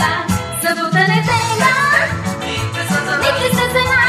さサボタネテイラーミックスさせない